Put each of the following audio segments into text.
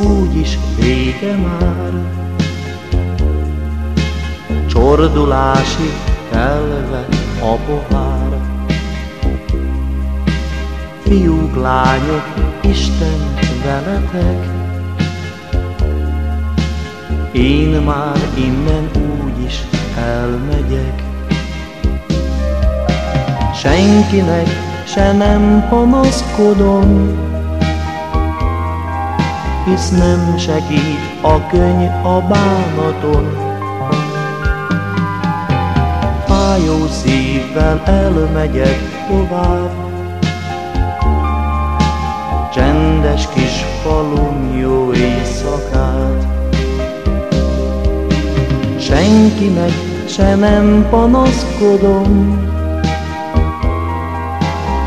úgyis vége már. Csordulási telve a pohár. Fiúk, lányok, Isten veletek, én már innen úgyis elmegyek. Senkinek se nem panaszkodom, hisz nem segít a könyv a bánaton. Fájó szívvel elmegyek tovább, csendes kis falum jó éjszakát. Senkinek se nem panaszkodom,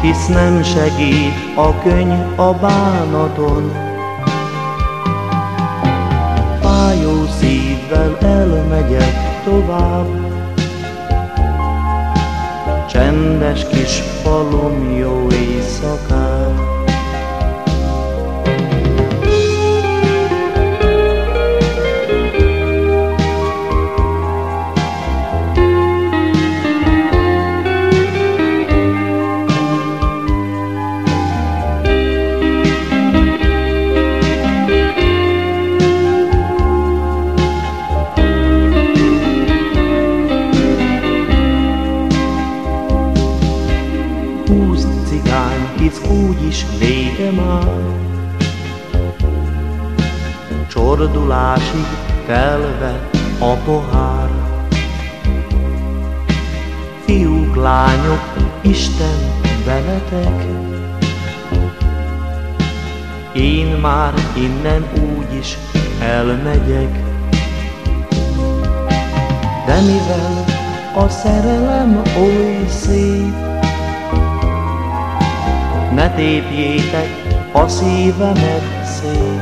hisz nem segít a könyv a bánaton. Tovább, csendes kis falum jó éjszakát. Hisz úgyis vége már. Csordulásig telve a pohár. Fiúk, lányok, Isten veletek, én már innen úgyis elmegyek. De mivel a szerelem oly szép, ne tépjétek a szívemet szét.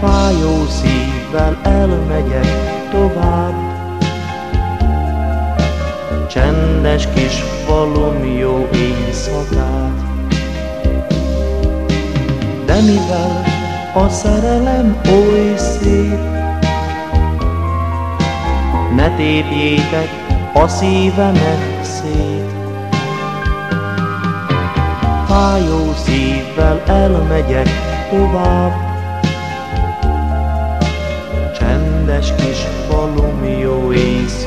Fájó szívvel elmegyek tovább, csendes kis falum jó éjszakát. De mivel a szerelem oly szép, ne tépjétek a szívemet szét. Fájó szívvel elmegyek tovább, Csendes kis falum jó ég.